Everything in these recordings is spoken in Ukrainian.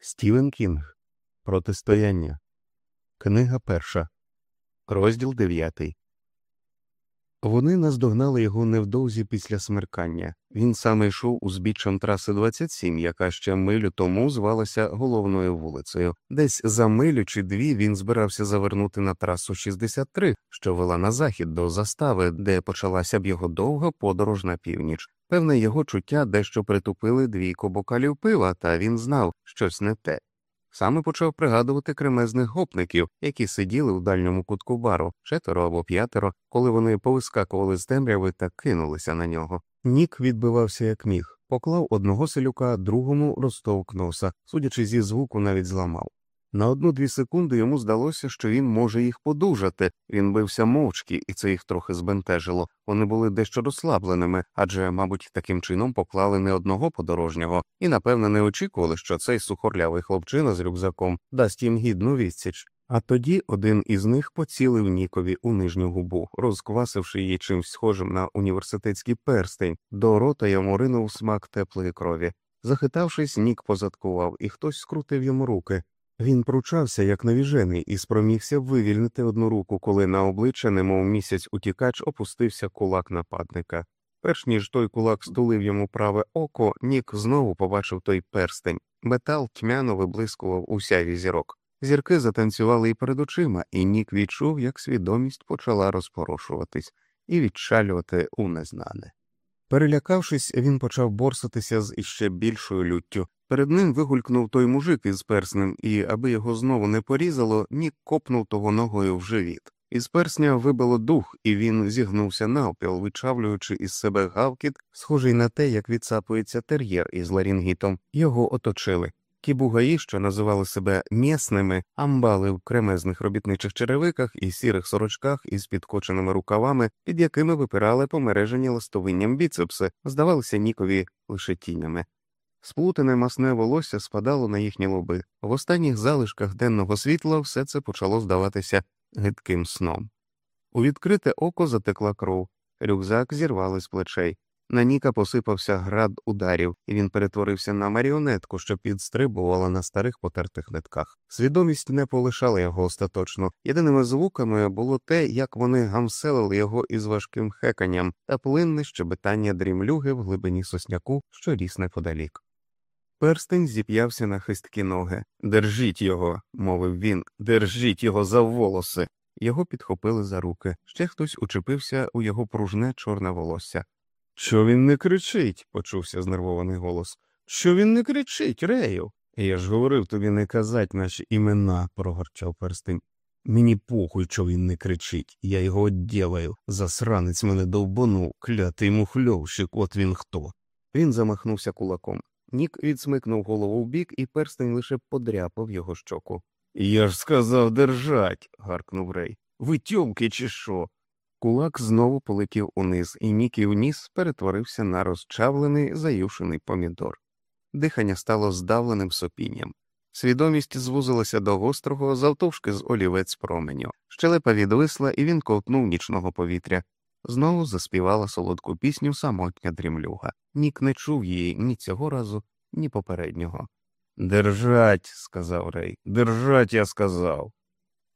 Стівен Кінг Протистояння. Книга перша. Розділ дев'ятий. Вони наздогнали його невдовзі після смеркання. Він саме йшов узбіччям траси 27, яка ще милю тому звалася головною вулицею. Десь за милю чи дві він збирався завернути на трасу 63, що вела на захід до застави, де почалася б його довга подорож на північ. Певне, його чуття дещо притупили двійко бокалів пива, та він знав щось не те. Саме почав пригадувати кремезних гопників, які сиділи у дальньому кутку бару, четверо або п'ятеро, коли вони повискакували з темряви та кинулися на нього. Нік відбивався як міг, поклав одного селюка, другому розтовк носа, судячи зі звуку, навіть зламав. На одну-дві секунди йому здалося, що він може їх подужати. Він бився мовчки, і це їх трохи збентежило. Вони були дещо розслабленими, адже, мабуть, таким чином поклали не одного подорожнього, і, напевне, не очікували, що цей сухорлявий хлопчина з рюкзаком дасть їм гідну відсіч. А тоді один із них поцілив Нікові у нижню губу, розквасивши її чимсь схожим на університетський перстень, до рота йому ринув смак теплої крові. Захитавшись, Нік позадкував, і хтось скрутив йому руки. Він пручався, як навіжений, і спромігся вивільнити одну руку, коли на обличчя, немов місяць утікач, опустився кулак нападника. Перш ніж той кулак стулив йому праве око, Нік знову побачив той перстень. Метал тьмяно виблискував у сяві зірок. Зірки затанцювали і перед очима, і Нік відчув, як свідомість почала розпорошуватись і відчалювати у незнане. Перелякавшись, він почав борсатися з іще більшою люттю. Перед ним вигулькнув той мужик із перснем, і, аби його знову не порізало, Нік копнув того ногою в живіт. Із персня вибило дух, і він зігнувся навпіл, вичавлюючи із себе гавкіт, схожий на те, як відсапується тер'єр із ларінгітом. Його оточили. Ті бугаї, що називали себе м'ясними, амбали в кремезних робітничих черевиках і сірих сорочках із підкоченими рукавами, під якими випирали помережені ластовинням біцепси, здавалися Нікові лише тінями. Сплутене масне волосся спадало на їхні лоби. В останніх залишках денного світла все це почало здаватися гидким сном. У відкрите око затекла кров, рюкзак зірвали з плечей. На Ніка посипався град ударів, і він перетворився на маріонетку, що підстрибувала на старих потертих нитках. Свідомість не полишала його остаточно. Єдиними звуками було те, як вони гамселили його із важким хеканням та плинне щебетання дрімлюги в глибині сосняку, що ріс неподалік. Перстень зіп'явся на хисткі ноги. Держіть його, мовив він, держіть його за волоси. Його підхопили за руки. Ще хтось учепився у його пружне чорне волосся. Що він не кричить? почувся знервований голос. Що він не кричить, Рею? Я ж говорив тобі не казать наші імена, прогорчав перстень. Мені похуй, що він не кричить, я його одділаю. Засранець мене довбанув, клятий мухльовщик, от він хто. Він замахнувся кулаком. Нік відсмикнув голову вбік, і перстень лише подряпав його щоку. Я ж сказав держать. гаркнув Рей. Ви тьомки, чи що? Кулак знову полетів униз, і Ніків ніс перетворився на розчавлений, заюшений помідор. Дихання стало здавленим сопінням. Свідомість звузилася до гострого, завтовшки з олівець променю. Щелепа відвисла, і він ковтнув нічного повітря. Знову заспівала солодку пісню самотня дрімлюга. Нік не чув її ні цього разу, ні попереднього. Держать, сказав Рей, держать, я сказав.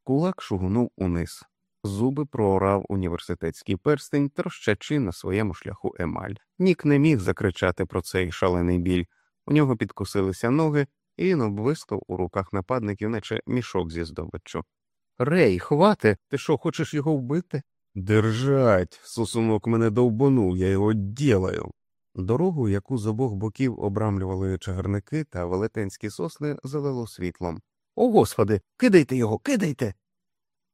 Кулак шугнув униз. Зуби проорав університетський перстень, трощачи на своєму шляху емаль. Нік не міг закричати про цей шалений біль. У нього підкосилися ноги, і він обвислав у руках нападників, наче мішок зі здобиччю. Рей, хвати, ти що, хочеш його вбити? Держать, сусунок мене довбанув, я його ділаю. Дорогу, яку з обох боків обрамлювали чагарники та велетенські сосни, залило світлом. О, господи, кидайте його, кидайте.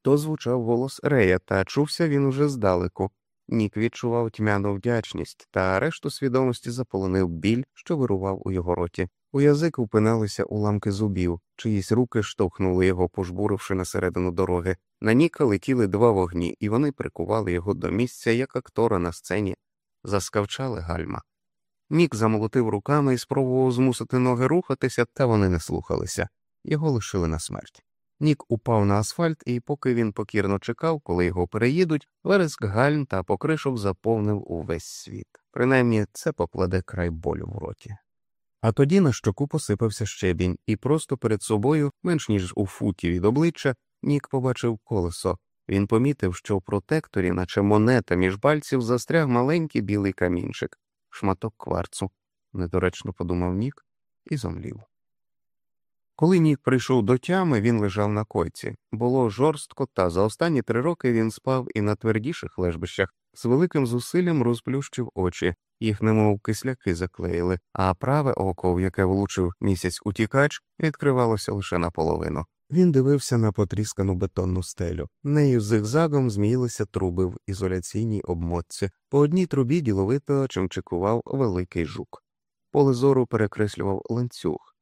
То звучав голос Рея, та чувся він уже здалеку. Нік відчував тьмяну вдячність, та решту свідомості заполонив біль, що вирував у його роті. У язик упиналися уламки зубів, чиїсь руки штовхнули його, пожбуривши на середину дороги. На Ніка летіли два вогні, і вони прикували його до місця, як актора на сцені, заскавчали гальма. Нік замолотив руками і спробував змусити ноги рухатися, та вони не слухалися, його лишили на смерть. Нік упав на асфальт, і поки він покірно чекав, коли його переїдуть, вереск гальм та покришок заповнив увесь світ. Принаймні це покладе край болю в роті. А тоді на щоку посипався щебінь, і просто перед собою, менш ніж у футі від обличчя, Нік побачив колесо. Він помітив, що в протекторі, наче монета між пальців, застряг маленький білий камінчик, шматок кварцу, недоречно подумав Нік і зомлів. Коли Нік прийшов до тями, він лежав на койці. Було жорстко, та за останні три роки він спав і на твердіших лежбищах, з великим зусиллям розплющив очі, їх немов кисляки заклеїли, а праве око, в яке влучив місяць утікач, відкривалося лише наполовину. Він дивився на потріскану бетонну стелю. Нею зигзагом зміїлися труби в ізоляційній обмотці. По одній трубі діловито чимчикував великий жук. Поле зору перекреслював ланцюг.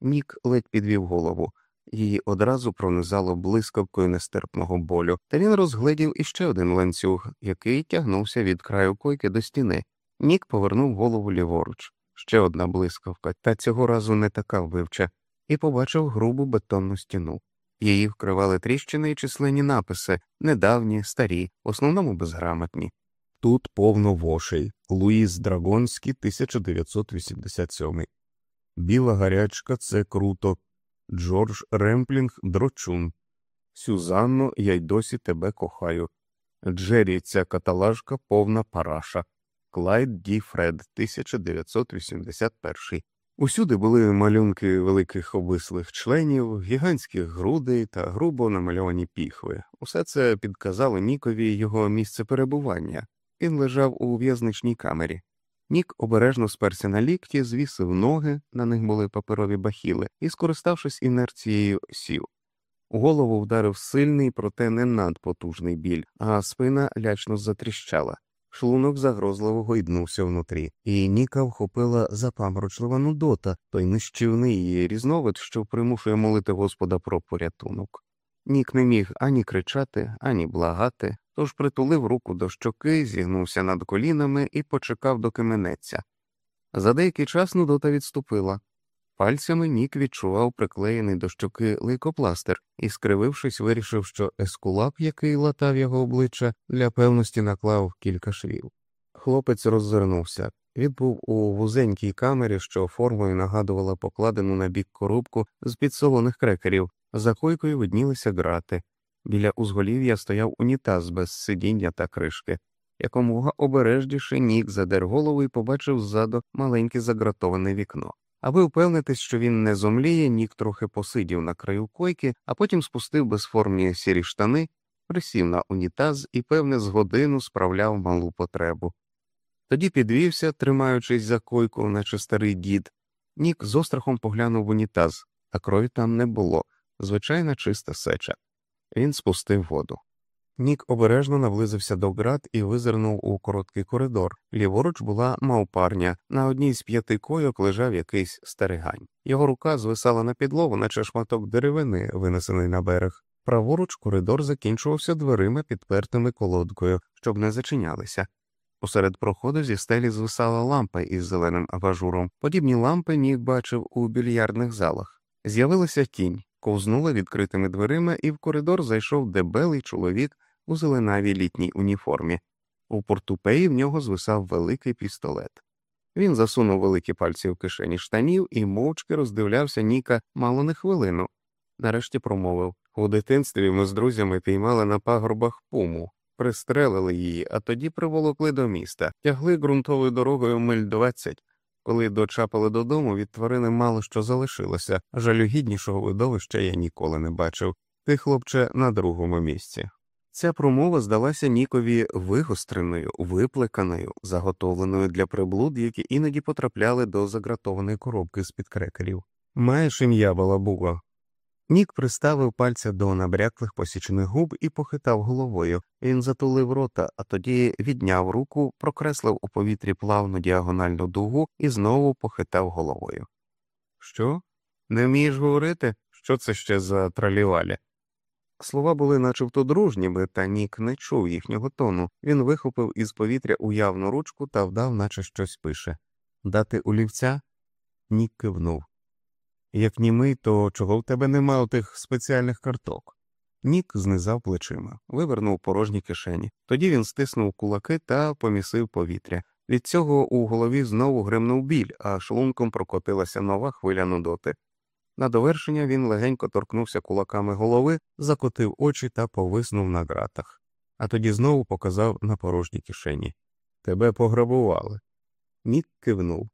Нік ледь підвів голову. Її одразу пронизало блискавкою нестерпного болю, та він розгледів іще один ланцюг, який тягнувся від краю койки до стіни. Нік повернув голову ліворуч. Ще одна блискавка, та цього разу не така вбивча, і побачив грубу бетонну стіну. Її вкривали тріщини і численні написи, недавні, старі, в основному безграмотні. Тут повно вошей Луїс Драгонський, 1987. Біла гарячка це круто. Джордж Ремплінг Дрочун. Сюзанно, я й досі тебе кохаю. Джері, ця каталажка повна параша. Клайд Ді Фред, 1981. Усюди були малюнки великих обвислих членів, гігантських грудей та грубо намальовані піхви. Усе це підказало Нікові його місце перебування. Він лежав у в'язничній камері. Нік обережно сперся на лікті, звісив ноги, на них були паперові бахіли, і, скориставшись інерцією, сів. У голову вдарив сильний, проте не надпотужний біль, а спина лячно затріщала. Шлунок загрозливо гойднувся внутрі, і Ніка вхопила запаморочлива нудота, той нищівний її різновид, що примушує молити Господа про порятунок. Нік не міг ані кричати, ані благати, тож притулив руку до щоки, зігнувся над колінами і почекав, доки минеться. За деякий час нудота відступила. Пальцями Нік відчував приклеєний до щоки лейкопластир і, скривившись, вирішив, що ескулап, який латав його обличчя, для певності наклав кілька швів. Хлопець роззирнувся. Він був у вузенькій камері, що формою нагадувала покладену на бік коробку з підсолених крекерів, за койкою виднілися грати. Біля узголів'я стояв унітаз без сидіння та кришки. Якомога обережніше Нік задер голову і побачив ззаду маленьке загратоване вікно. Аби впевнитись, що він не зомліє, Нік трохи посидів на краю койки, а потім спустив безформні сірі штани, присів на унітаз і, певне, з годину справляв малу потребу. Тоді підвівся, тримаючись за койку, наче старий дід. Нік з острахом поглянув унітаз, а крові там не було звичайна чиста сеча. Він спустив воду. Нік обережно наблизився до град і визирнув у короткий коридор. Ліворуч була мавпарня, на одній з п'яти койок лежав якийсь старигань. Його рука звисала на підлогу, наче шматок деревини, винесений на берег. Праворуч коридор закінчувався дверима, підпертими колодкою, щоб не зачинялися. Посеред проходу зі стелі звисала лампа із зеленим абажуром. Подібні лампи Нік бачив у більярдних залах. З'явилася тінь, ковзнула відкритими дверима, і в коридор зайшов дебелий чоловік у зеленавій літній уніформі. У портупеї в нього звисав великий пістолет. Він засунув великі пальці в кишені штанів і мовчки роздивлявся Ніка мало не хвилину. Нарешті промовив у дитинстві ми з друзями піймали на пагорбах пуму, пристрелили її, а тоді приволокли до міста, тягли ґрунтовою дорогою миль двадцять. Коли дочапали додому, від тварини мало що залишилося, жалюгіднішого видовища я ніколи не бачив. Ти, хлопче, на другому місці. Ця промова здалася Нікові вигостреною, виплеканою, заготовленою для приблуд, які іноді потрапляли до загратованої коробки з під крекерів. Маєш ім'я балабуга? Нік приставив пальця до набряклих посічених губ і похитав головою. Він затулив рота, а тоді відняв руку, прокреслив у повітрі плавну діагональну дугу і знову похитав головою. Що? Не вмієш говорити? Що це ще за тралівалі? Слова були начебто дружніми, та Нік не чув їхнього тону. Він вихопив із повітря уявну ручку та вдав, наче щось пише. Дати олівця? Нік кивнув. Як німий, то чого в тебе нема отих спеціальних карток? Нік знизав плечима, вивернув порожні кишені. Тоді він стиснув кулаки та помісив повітря. Від цього у голові знову гримнув біль, а шлунком прокотилася нова хвиля нудоти. На довершення він легенько торкнувся кулаками голови, закотив очі та повиснув на ґратах, а тоді знову показав на порожній кишені. Тебе пограбували. Нік кивнув.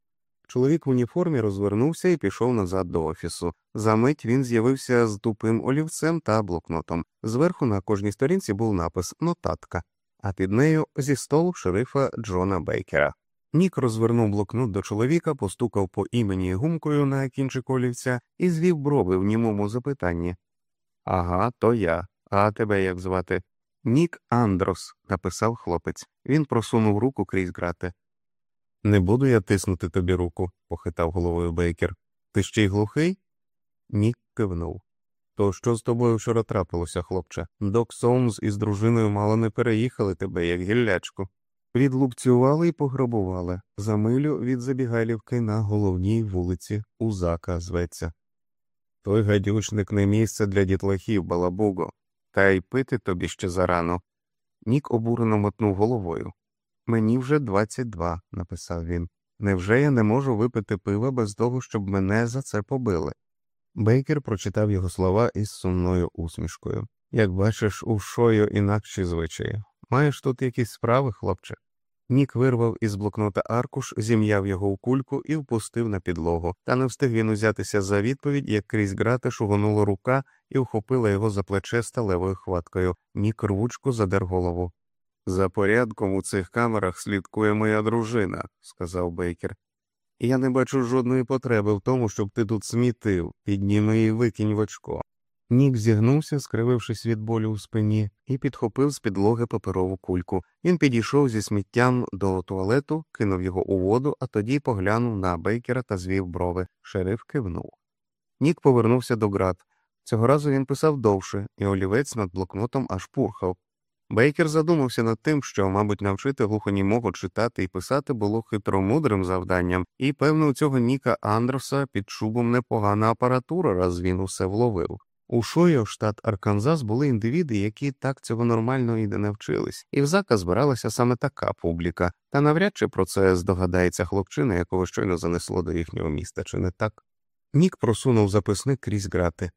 Чоловік в уніформі розвернувся і пішов назад до офісу. Замить він з'явився з тупим олівцем та блокнотом. Зверху на кожній сторінці був напис Нотатка, а під нею зі столу шерифа Джона Бейкера. Нік розвернув блокнот до чоловіка, постукав по імені гумкою на кінчик олівця і звів брови в німому запитанні. Ага, то я. А тебе як звати? Нік Андрос, написав хлопець. Він просунув руку крізь грати. Не буду я тиснути тобі руку, похитав головою Бейкер. Ти ще й глухий? Нік кивнув. То що з тобою вчора трапилося, хлопче? Док Соумс із дружиною мало не переїхали тебе, як гіллячку. Відлупцювали і пограбували за милю від забігайлівки на головній вулиці Узака зветься. Той гадючник не місце для дітлахів, балабуго, та й пити тобі ще зарано. Нік обурено мотнув головою. Мені вже двадцять два, написав він. Невже я не можу випити пива без того, щоб мене за це побили? Бейкер прочитав його слова із сумною усмішкою. Як бачиш, у шою інакші звичаї. Маєш тут якісь справи, хлопче? Нік вирвав із блокнота аркуш, зім'яв його у кульку і впустив на підлогу, та не встиг він узятися за відповідь, як крізь грати шугонула рука і вхопила його за плече сталевою хваткою. Нік рвучко задер голову. За порядком у цих камерах слідкує моя дружина, сказав Бейкер. Я не бачу жодної потреби в тому, щоб ти тут смітив, підніми і викинь в очко. Нік зігнувся, скривившись від болю у спині, і підхопив з підлоги паперову кульку. Він підійшов зі сміттям до туалету, кинув його у воду, а тоді поглянув на бейкера та звів брови. Шериф кивнув. Нік повернувся до град. Цього разу він писав довше, і олівець над блокнотом аж пурхав. Бейкер задумався над тим, що, мабуть, навчити глухонімого читати і писати було хитромудрим завданням, і, певно, у цього Ніка Андерса під шубом непогана апаратура, раз він усе вловив. У Шойо, штат Арканзас, були індивіди, які так цього нормально і не навчились, і в зака збиралася саме така публіка, та навряд чи про це здогадається хлопчина, якого щойно занесло до їхнього міста, чи не так? Нік просунув записник крізь грати.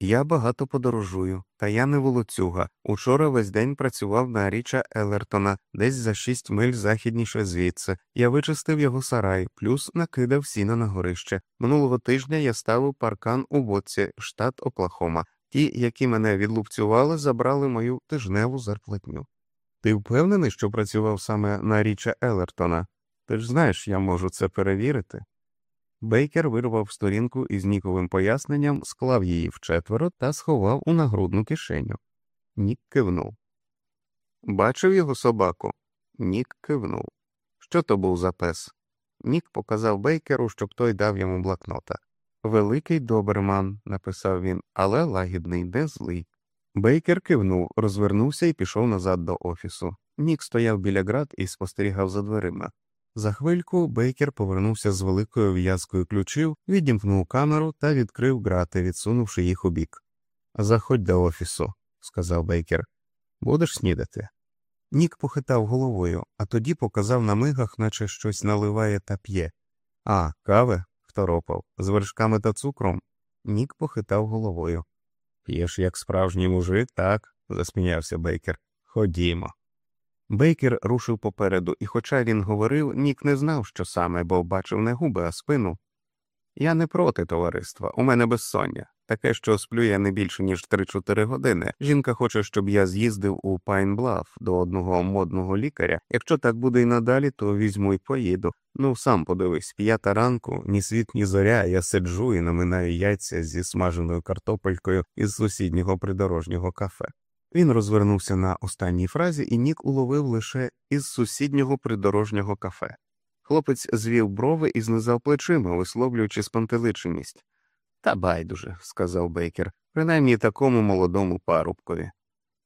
Я багато подорожую, та я не волоцюга. Учора весь день працював на річа Елертона, десь за шість миль західніше звідси. Я вичистив його сарай, плюс накидав сіна на горище. Минулого тижня я ставив паркан у Вотці, штат Оклахома. Ті, які мене відлупцювали, забрали мою тижневу зарплатню. Ти впевнений, що працював саме на річа Елертона? Ти ж знаєш, я можу це перевірити. Бейкер вирвав сторінку із ніковим поясненням, склав її вчетверо та сховав у нагрудну кишеню. Нік кивнув. Бачив його собаку? Нік кивнув. Що то був за пес? Нік показав Бейкеру, щоб той дав йому блокнота. Великий доберман, написав він, але лагідний, де злий. Бейкер кивнув, розвернувся і пішов назад до офісу. Нік стояв біля град і спостерігав за дверима. За хвильку Бейкер повернувся з великою в'язкою ключів, відімкнув камеру та відкрив грати, відсунувши їх у бік. Заходь до офісу, сказав Бейкер. Будеш снідати. Нік похитав головою, а тоді показав на мигах, наче щось наливає та п'є. А, кави? второпав, з вершками та цукром. Нік похитав головою. П'єш, як справжній мужик, так, засміявся Бейкер. Ходімо. Бейкер рушив попереду, і, хоча він говорив, Нік не знав, що саме, бо бачив не губи, а спину. Я не проти товариства, у мене безсоння. Таке, що сплю я не більше, ніж 3-4 години. Жінка хоче, щоб я з'їздив у Пайнблав до одного модного лікаря. Якщо так буде і надалі, то візьму і поїду. Ну, сам подивись, п'ята ранку, ні світ, ні зоря, я сиджу і наминаю яйця зі смаженою картопелькою із сусіднього придорожнього кафе. Він розвернувся на останній фразі, і Нік уловив лише із сусіднього придорожнього кафе. Хлопець звів брови і знизав плечима, висловлюючи спантеличеність. Та байдуже, сказав Бейкер, принаймні такому молодому парубкові.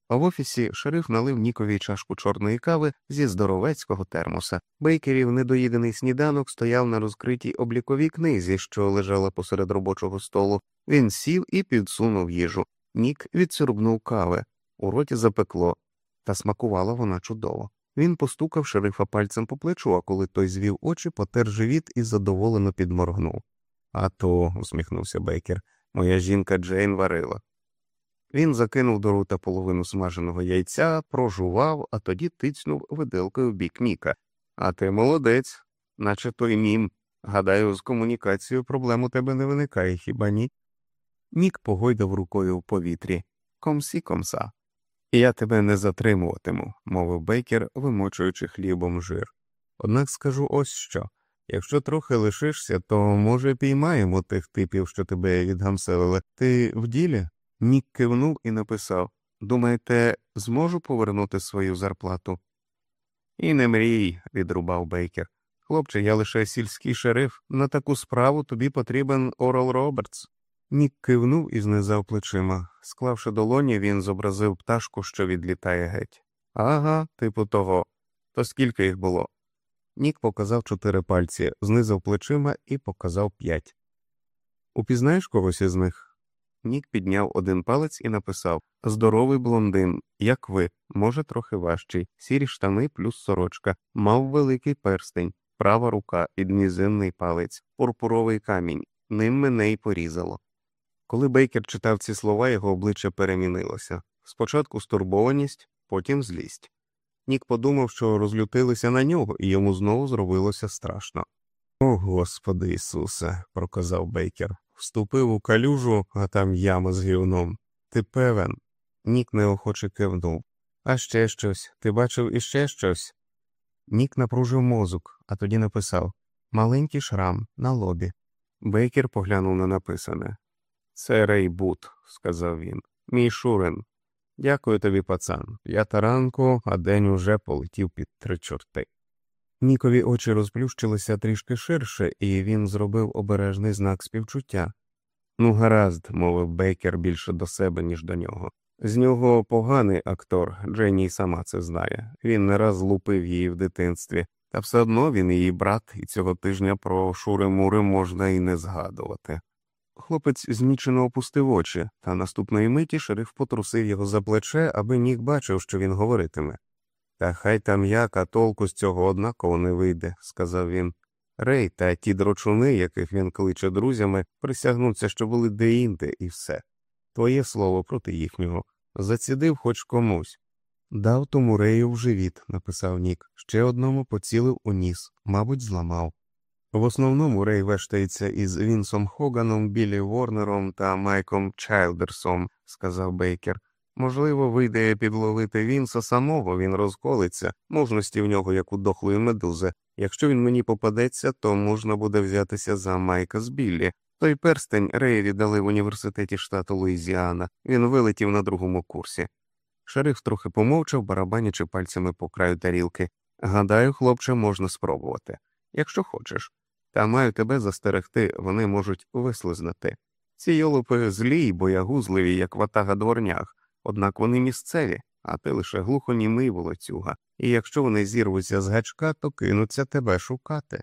А в офісі шериф налив Нікові чашку чорної кави зі здоровецького термоса. Бейкерів недоїдений сніданок стояв на розкритій обліковій книзі, що лежала посеред робочого столу. Він сів і підсунув їжу. Нік відсюрбнув кави. У роті запекло, та смакувала вона чудово. Він постукав шерифа пальцем по плечу, а коли той звів очі, потер живіт і задоволено підморгнув. А то, усміхнувся Бейкер, моя жінка Джейн варила. Він закинув до рута половину смаженого яйця, прожував, а тоді тицнув виделкою в бік Ніка. А ти молодець, наче той мім. Гадаю, з комунікацією проблем у тебе не виникає, хіба ні? Нік погойдав рукою в повітрі. Комсі комса. Я тебе не затримуватиму, мовив Бейкер, вимочуючи хлібом жир. Однак скажу ось що якщо трохи лишишся, то, може, піймаємо тих типів, що тебе відгамселили. Ти в ділі? Нік кивнув і написав Думаєте, зможу повернути свою зарплату? І не мрій, відрубав Бейкер. Хлопче, я лише сільський шериф. На таку справу тобі потрібен Орал Робертс. Нік кивнув і знизав плечима. Склавши долоні, він зобразив пташку, що відлітає геть. Ага, типу того. То скільки їх було? Нік показав чотири пальці, знизав плечима і показав п'ять. Упізнаєш когось із них? Нік підняв один палець і написав Здоровий блондин, як ви, може, трохи важчий, сірі штани плюс сорочка, мав великий перстень, права рука, підмізинний палець, пурпуровий камінь, ним мене й порізало. Коли Бейкер читав ці слова, його обличчя перемінилося спочатку стурбованість, потім злість. Нік подумав, що розлютилися на нього, і йому знову зробилося страшно. О Господи Ісусе, проказав Бейкер. Вступив у калюжу, а там яма з гівном. Ти певен? Нік неохоче кивнув. А ще щось. Ти бачив іще щось? Нік напружив мозок, а тоді написав Маленький шрам на лобі. Бейкер поглянув на написане. Це Рейбут, сказав він. Мій Шурен. Дякую тобі, пацан. П'ята ранку, а день уже полетів під три чорти. Нікові очі розплющилися трішки ширше, і він зробив обережний знак співчуття. Ну, гаразд, мовив Бейкер більше до себе, ніж до нього. З нього поганий актор, Дженні сама це знає. Він не раз лупив її в дитинстві, та все одно він її брат, і цього тижня про шури мури можна і не згадувати. Хлопець знічено опустив очі, та наступної миті шериф потрусив його за плече, аби ніг бачив, що він говоритиме. Та хай там як, а толку з цього однаково не вийде, сказав він. Рей та ті дрочуни, яких він кличе друзями, присягнуться, що були деінде, і все. Твоє слово проти їхнього. Зацідив хоч комусь. Дав тому рею в живіт, написав Нік, ще одному поцілив у ніс, мабуть, зламав. В основному Рей вештається із Вінсом Хоганом, Біллі Ворнером та Майком Чайлдерсом, сказав Бейкер. Можливо, вийде підловити Вінса самого, він розколиться, мужності в нього, як у дохлої медузи. Якщо він мені попадеться, то можна буде взятися за Майка з Біллі. Той перстень Реєві дали в університеті штату Луїзіана, він вилетів на другому курсі. Шериф трохи помовчав, барабанячи пальцями по краю тарілки. Гадаю, хлопче, можна спробувати, якщо хочеш. Та маю тебе застерегти, вони можуть вислизнути. Ці йолопи злі й боягузливі, як ватага дворнях, однак вони місцеві, а ти лише глухонімий волоцюга, і якщо вони зірвуться з гачка, то кинуться тебе шукати.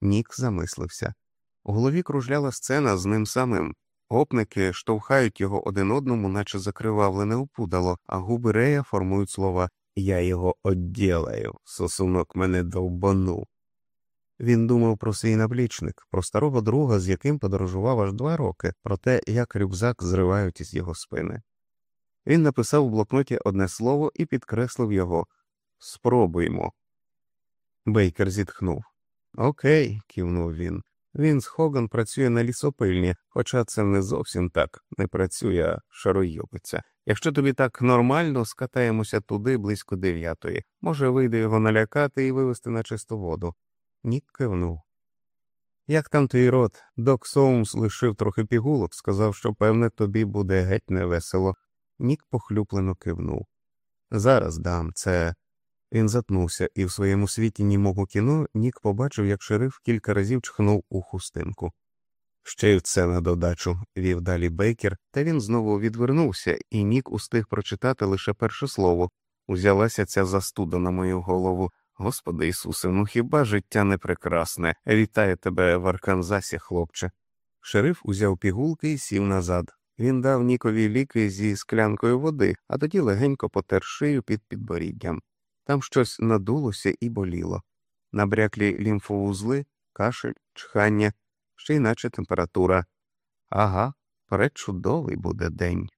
Нік замислився. У голові кружляла сцена з ним самим. Гопники штовхають його один одному, наче закривавлене опудало, а губи рея формують слова Я його одділаю, сосунок мене довбанув. Він думав про свій наплічник, про старого друга, з яким подорожував аж два роки, про те, як рюкзак зривають із його спини. Він написав у блокноті одне слово і підкреслив його Спробуймо. Бейкер зітхнув. Окей, кивнув він. Він з Хоган працює на лісопильні, хоча це не зовсім так, не працює, а шаройобиться. Якщо тобі так нормально, скатаємося туди близько дев'ятої. Може, вийде його налякати і вивести на чисту воду. Нік кивнув. Як там твій рот? Док Соумс лишив трохи пігулок, сказав, що, певне, тобі буде геть невесело. Нік похлюплено кивнув. Зараз дам це. Він затнувся, і в своєму світі німого кіно Нік побачив, як шериф кілька разів чхнув у хустинку. Ще й це на додачу, вів далі Бейкер, та він знову відвернувся, і Нік устиг прочитати лише перше слово. Узялася ця застуда на мою голову. Господи Ісусе, ну хіба життя не прекрасне? Вітаю тебе в Арканзасі, хлопче. Шериф узяв пігулки і сів назад. Він дав Нікові ліки зі склянкою води, а тоді легенько потер шию під підборіддям. Там щось надулося і боліло. Набряклі лімфовузли, кашель, чхання, ще й наче температура. Ага, пречудовий буде день.